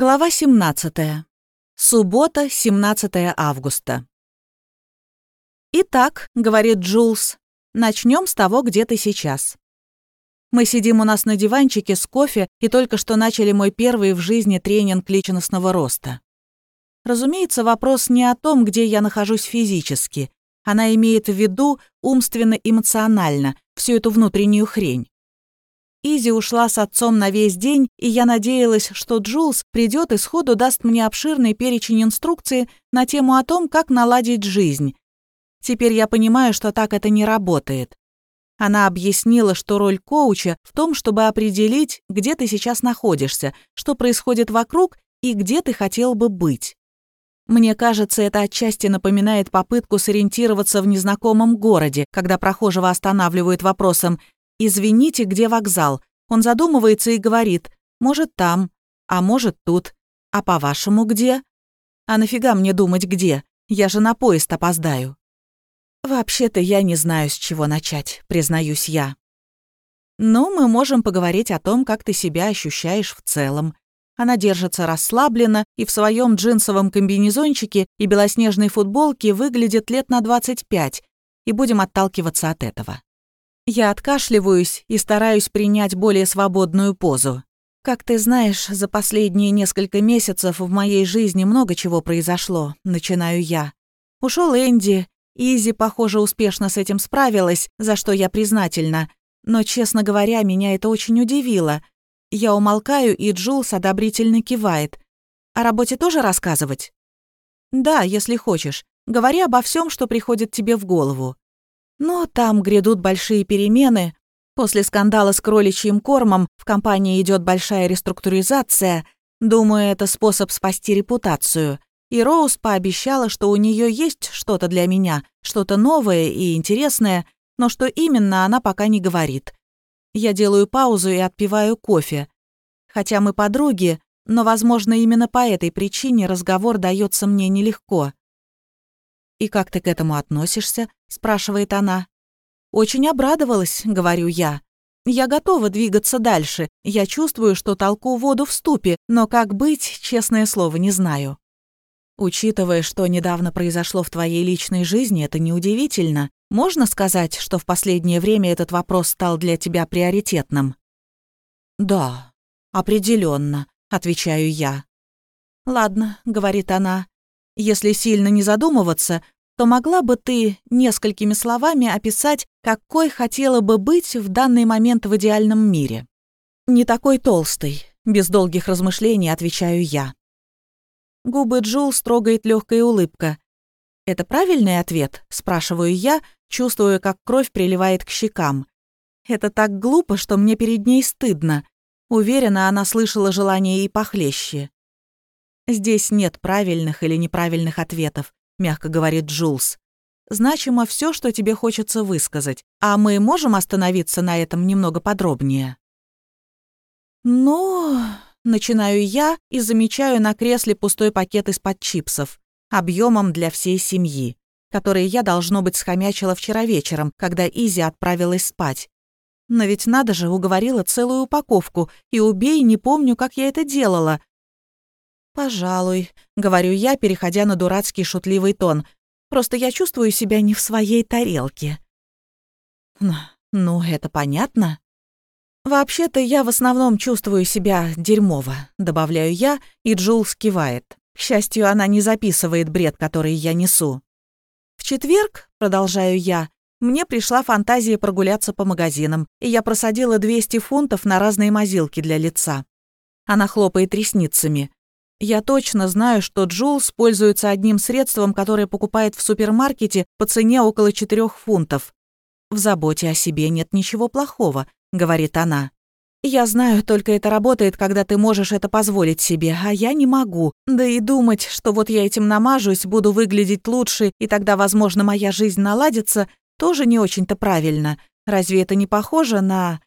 Глава 17. Суббота, 17 августа. «Итак», — говорит Джулс, — «начнем с того, где ты сейчас». Мы сидим у нас на диванчике с кофе и только что начали мой первый в жизни тренинг личностного роста. Разумеется, вопрос не о том, где я нахожусь физически. Она имеет в виду умственно-эмоционально, всю эту внутреннюю хрень. Изи ушла с отцом на весь день, и я надеялась, что Джулс придет и сходу даст мне обширный перечень инструкций на тему о том, как наладить жизнь. Теперь я понимаю, что так это не работает. Она объяснила, что роль коуча в том, чтобы определить, где ты сейчас находишься, что происходит вокруг и где ты хотел бы быть. Мне кажется, это отчасти напоминает попытку сориентироваться в незнакомом городе, когда прохожего останавливают вопросом «Извините, где вокзал?» Он задумывается и говорит «Может, там, а может, тут. А по-вашему, где?» «А нафига мне думать, где? Я же на поезд опоздаю». «Вообще-то я не знаю, с чего начать», признаюсь я. «Ну, мы можем поговорить о том, как ты себя ощущаешь в целом». Она держится расслабленно и в своем джинсовом комбинезончике и белоснежной футболке выглядит лет на 25, и будем отталкиваться от этого. Я откашливаюсь и стараюсь принять более свободную позу. Как ты знаешь, за последние несколько месяцев в моей жизни много чего произошло, начинаю я. Ушел Энди, Изи, похоже, успешно с этим справилась, за что я признательна. Но, честно говоря, меня это очень удивило. Я умолкаю, и Джулс одобрительно кивает. О работе тоже рассказывать? Да, если хочешь. Говори обо всем, что приходит тебе в голову. Но там грядут большие перемены. После скандала с кроличьим кормом в компании идет большая реструктуризация. Думаю, это способ спасти репутацию. И Роуз пообещала, что у нее есть что-то для меня, что-то новое и интересное, но что именно она пока не говорит. Я делаю паузу и отпиваю кофе. Хотя мы подруги, но, возможно, именно по этой причине разговор дается мне нелегко. «И как ты к этому относишься?» — спрашивает она. «Очень обрадовалась», — говорю я. «Я готова двигаться дальше. Я чувствую, что толку воду в ступе, но как быть, честное слово, не знаю». Учитывая, что недавно произошло в твоей личной жизни, это неудивительно. Можно сказать, что в последнее время этот вопрос стал для тебя приоритетным? Да, определенно, отвечаю я. Ладно, говорит она. Если сильно не задумываться, то могла бы ты несколькими словами описать, какой хотела бы быть в данный момент в идеальном мире? Не такой толстый, без долгих размышлений отвечаю я. Губы Джул строгает легкая улыбка. «Это правильный ответ?» – спрашиваю я, чувствуя, как кровь приливает к щекам. Это так глупо, что мне перед ней стыдно. Уверена, она слышала желание и похлеще. «Здесь нет правильных или неправильных ответов», — мягко говорит Джулс. «Значимо все, что тебе хочется высказать, а мы можем остановиться на этом немного подробнее?» «Ну...» — начинаю я и замечаю на кресле пустой пакет из-под чипсов, объемом для всей семьи, которые я, должно быть, схомячила вчера вечером, когда Изи отправилась спать. Но ведь надо же, уговорила целую упаковку, и убей, не помню, как я это делала, «Пожалуй», — говорю я, переходя на дурацкий шутливый тон. «Просто я чувствую себя не в своей тарелке». «Ну, это понятно». «Вообще-то я в основном чувствую себя дерьмово», — добавляю я, и Джул скивает. К счастью, она не записывает бред, который я несу. «В четверг», — продолжаю я, — мне пришла фантазия прогуляться по магазинам, и я просадила 200 фунтов на разные мазилки для лица. Она хлопает ресницами. Я точно знаю, что Джулс пользуется одним средством, которое покупает в супермаркете по цене около 4 фунтов. «В заботе о себе нет ничего плохого», — говорит она. «Я знаю, только это работает, когда ты можешь это позволить себе, а я не могу. Да и думать, что вот я этим намажусь, буду выглядеть лучше, и тогда, возможно, моя жизнь наладится, тоже не очень-то правильно. Разве это не похоже на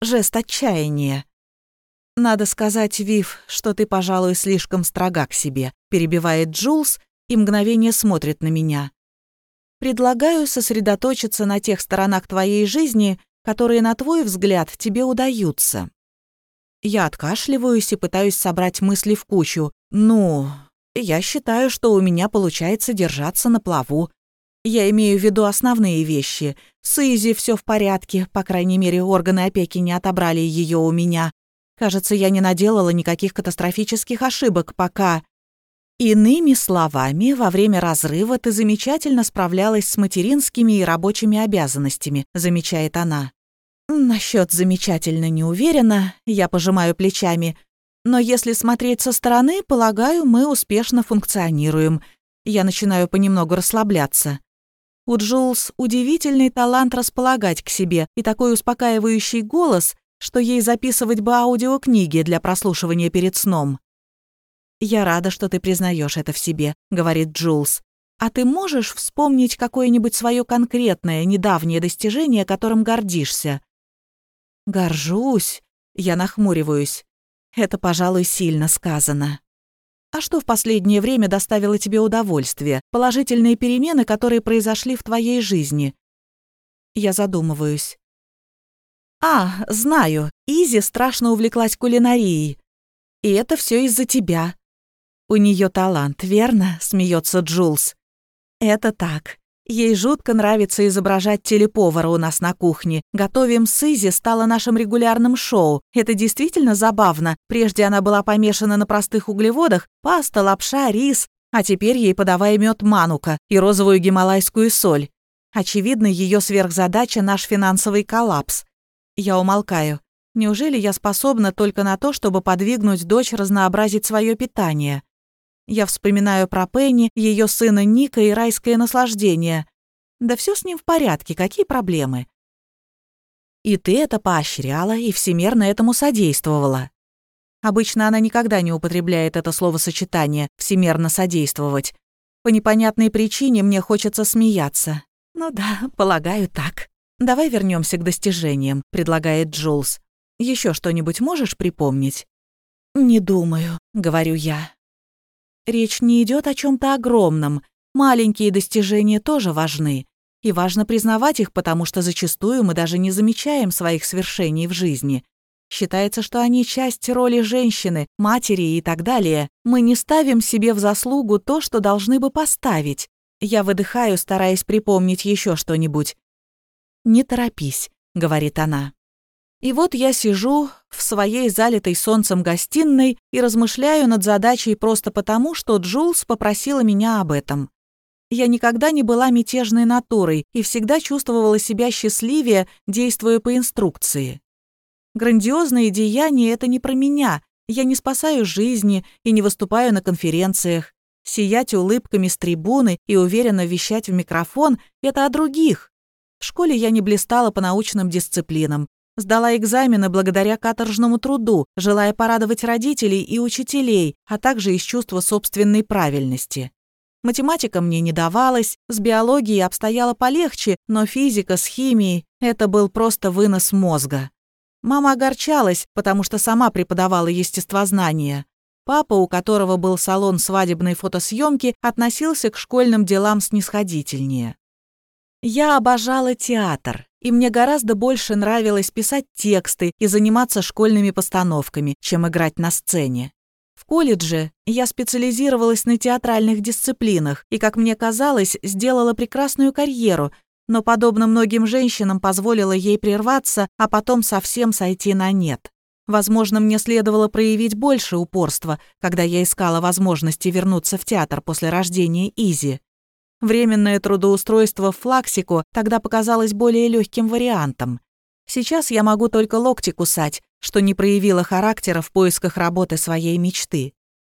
жест отчаяния?» «Надо сказать, Вив, что ты, пожалуй, слишком строга к себе», перебивает Джулс и мгновение смотрит на меня. «Предлагаю сосредоточиться на тех сторонах твоей жизни, которые, на твой взгляд, тебе удаются. Я откашливаюсь и пытаюсь собрать мысли в кучу. Ну, я считаю, что у меня получается держаться на плаву. Я имею в виду основные вещи. С Изи все в порядке, по крайней мере, органы опеки не отобрали ее у меня. Кажется, я не наделала никаких катастрофических ошибок пока. Иными словами, во время разрыва ты замечательно справлялась с материнскими и рабочими обязанностями, замечает она. Насчет замечательно не уверена, я пожимаю плечами. Но если смотреть со стороны, полагаю, мы успешно функционируем. Я начинаю понемногу расслабляться. У Джулс удивительный талант располагать к себе и такой успокаивающий голос, что ей записывать бы аудиокниги для прослушивания перед сном. «Я рада, что ты признаешь это в себе», — говорит Джулс. «А ты можешь вспомнить какое-нибудь свое конкретное, недавнее достижение, которым гордишься?» «Горжусь», — я нахмуриваюсь. «Это, пожалуй, сильно сказано». А что в последнее время доставило тебе удовольствие? Положительные перемены, которые произошли в твоей жизни? Я задумываюсь. А, знаю, Изи страшно увлеклась кулинарией. И это все из-за тебя. У нее талант, верно? Смеется Джулс. Это так. Ей жутко нравится изображать телеповара у нас на кухне. «Готовим с Изи» стало нашим регулярным шоу. Это действительно забавно. Прежде она была помешана на простых углеводах, паста, лапша, рис, а теперь ей подавай мед манука и розовую гималайскую соль. Очевидно, ее сверхзадача — наш финансовый коллапс. Я умолкаю. Неужели я способна только на то, чтобы подвигнуть дочь разнообразить свое питание? Я вспоминаю про Пенни, ее сына Ника и райское наслаждение. Да все с ним в порядке, какие проблемы? И ты это поощряла и всемерно этому содействовала. Обычно она никогда не употребляет это словосочетание «всемерно содействовать». По непонятной причине мне хочется смеяться. Ну да, полагаю так. Давай вернемся к достижениям, предлагает Джулс. Еще что-нибудь можешь припомнить? Не думаю, говорю я. Речь не идет о чем-то огромном. Маленькие достижения тоже важны. И важно признавать их, потому что зачастую мы даже не замечаем своих свершений в жизни. Считается, что они часть роли женщины, матери и так далее. Мы не ставим себе в заслугу то, что должны бы поставить. Я выдыхаю, стараясь припомнить еще что-нибудь. «Не торопись», — говорит она. И вот я сижу в своей залитой солнцем гостиной и размышляю над задачей просто потому, что Джулс попросила меня об этом. Я никогда не была мятежной натурой и всегда чувствовала себя счастливее, действуя по инструкции. Грандиозные деяния — это не про меня. Я не спасаю жизни и не выступаю на конференциях. Сиять улыбками с трибуны и уверенно вещать в микрофон — это о других. В школе я не блистала по научным дисциплинам, Сдала экзамены благодаря каторжному труду, желая порадовать родителей и учителей, а также из чувства собственной правильности. Математика мне не давалась, с биологией обстояло полегче, но физика с химией — это был просто вынос мозга. Мама огорчалась, потому что сама преподавала естествознание. Папа, у которого был салон свадебной фотосъемки, относился к школьным делам снисходительнее. Я обожала театр, и мне гораздо больше нравилось писать тексты и заниматься школьными постановками, чем играть на сцене. В колледже я специализировалась на театральных дисциплинах и, как мне казалось, сделала прекрасную карьеру, но, подобно многим женщинам, позволила ей прерваться, а потом совсем сойти на нет. Возможно, мне следовало проявить больше упорства, когда я искала возможности вернуться в театр после рождения Изи. Временное трудоустройство в Флаксику тогда показалось более легким вариантом. Сейчас я могу только локти кусать, что не проявило характера в поисках работы своей мечты.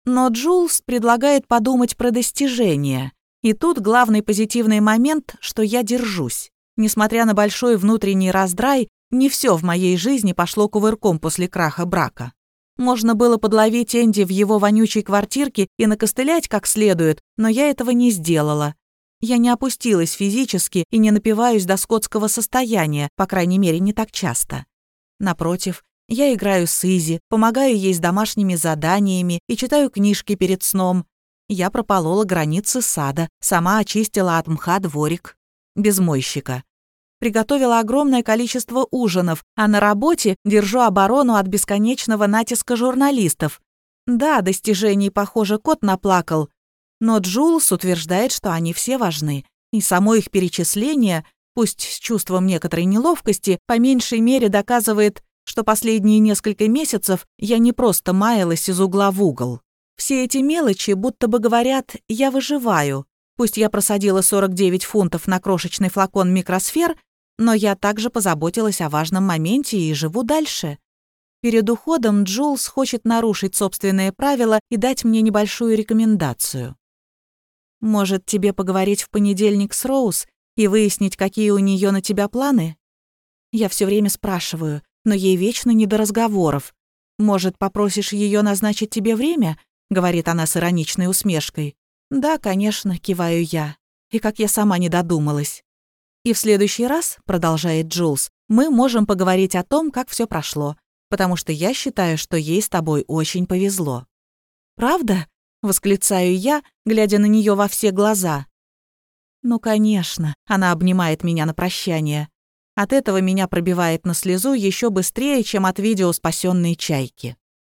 Но Джулс предлагает подумать про достижения. И тут главный позитивный момент, что я держусь. Несмотря на большой внутренний раздрай, не все в моей жизни пошло кувырком после краха брака. Можно было подловить Энди в его вонючей квартирке и накостылять как следует, но я этого не сделала. Я не опустилась физически и не напиваюсь до скотского состояния, по крайней мере, не так часто. Напротив, я играю с Изи, помогаю ей с домашними заданиями и читаю книжки перед сном. Я прополола границы сада, сама очистила от мха дворик. Без мойщика. приготовила огромное количество ужинов, а на работе держу оборону от бесконечного натиска журналистов. Да, достижений, похоже, кот наплакал, но Джулс утверждает, что они все важны, и само их перечисление, пусть с чувством некоторой неловкости, по меньшей мере доказывает, что последние несколько месяцев я не просто маялась из угла в угол. Все эти мелочи будто бы говорят «я выживаю». Пусть я просадила 49 фунтов на крошечный флакон микросфер, но я также позаботилась о важном моменте и живу дальше. Перед уходом Джулс хочет нарушить собственные правила и дать мне небольшую рекомендацию. Может, тебе поговорить в понедельник с Роуз и выяснить, какие у нее на тебя планы? Я все время спрашиваю, но ей вечно не до разговоров. Может, попросишь ее назначить тебе время? говорит она с ироничной усмешкой. Да, конечно, киваю я. И как я сама не додумалась. И в следующий раз, продолжает Джулс, мы можем поговорить о том, как все прошло, потому что я считаю, что ей с тобой очень повезло. Правда? Восклицаю я, глядя на нее во все глаза. Ну, конечно, она обнимает меня на прощание. От этого меня пробивает на слезу еще быстрее, чем от видео спасенной чайки.